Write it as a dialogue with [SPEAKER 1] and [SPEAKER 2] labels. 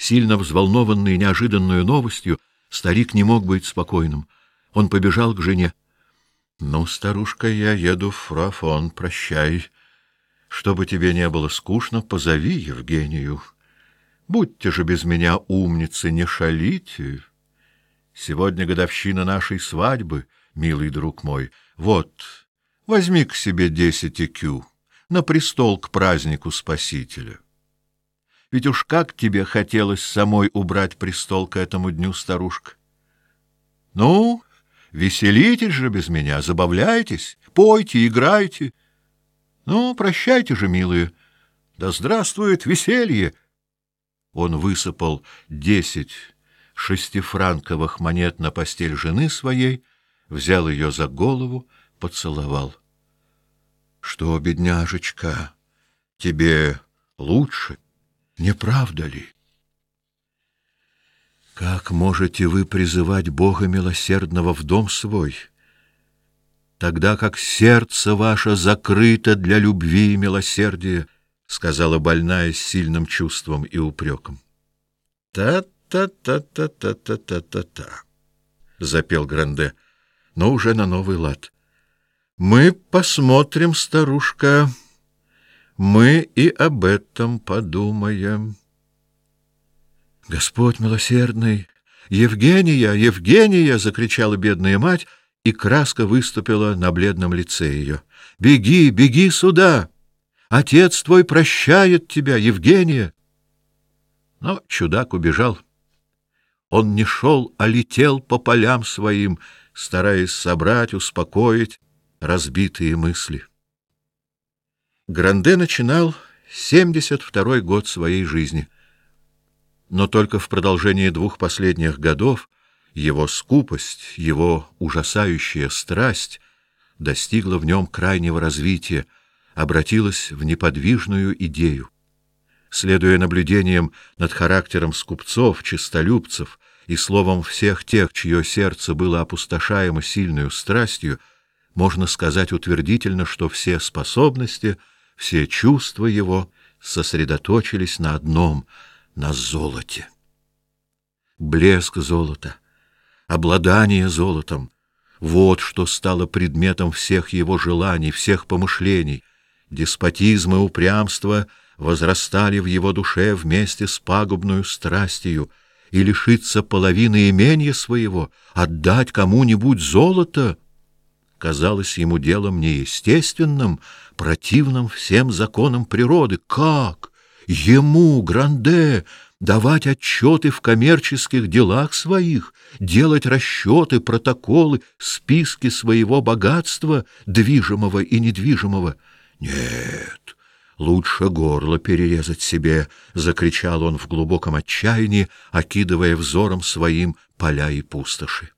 [SPEAKER 1] Сильно взволнованный неожиданную новостью, старик не мог быть спокойным. Он побежал к жене. — Ну, старушка, я еду в Фрафон, прощай. Чтобы тебе не было скучно, позови Евгению. Будьте же без меня умницы, не шалите. Сегодня годовщина нашей свадьбы, милый друг мой. Вот, возьми к себе десять икю на престол к празднику Спасителя. Ведь уж как тебе хотелось самой убрать престол к этому дню, старушка? Ну, веселитесь же без меня, забавляйтесь, пойте, играйте. Ну, прощайте же, милые. Да здравствует веселье! Он высыпал десять шестифранковых монет на постель жены своей, взял ее за голову, поцеловал. — Что, бедняжечка, тебе лучше? — не правда ли? Как можете вы призывать Бога милосердного в дом свой, тогда как сердце ваше закрыто для любви и милосердия, сказала больная с сильным чувством и упреком. Та-та-та-та-та-та-та-та, запел Гранде, но уже на новый лад. Мы посмотрим, старушка, мы и об этом подумаем. Господь милосердный, Евгения, Евгения, закричала бедная мать, и краска выступила на бледном лице ее. Беги, беги сюда. Отец твой прощает тебя, Евгения. Но чудак убежал. Он не шел, а летел по полям своим, стараясь собрать, успокоить разбитые мысли. Гранде начинал 72-й год своей жизни. Но только в продолжении двух последних годов его скупость, его ужасающая страсть достигла в нем крайнего развития, обратилась в неподвижную идею. Следуя наблюдениям над характером скупцов, честолюбцев и словом всех тех, чье сердце было опустошаемо сильной страстью, можно сказать утвердительно, что все способности — все чувства его сосредоточились на одном — на золоте. Блеск золота, обладание золотом — вот что стало предметом всех его желаний, всех помышлений. Деспотизм и упрямство возрастали в его душе вместе с пагубную страстью, и лишиться половины имения своего, отдать кому-нибудь золото — казалось ему делом неестественным, противным всем законам природы. Как ему, Гранде, давать отчеты в коммерческих делах своих, делать расчеты, протоколы, списки своего богатства, движимого и недвижимого? Нет, лучше горло перерезать себе, закричал он в глубоком отчаянии, окидывая взором своим поля и пустоши.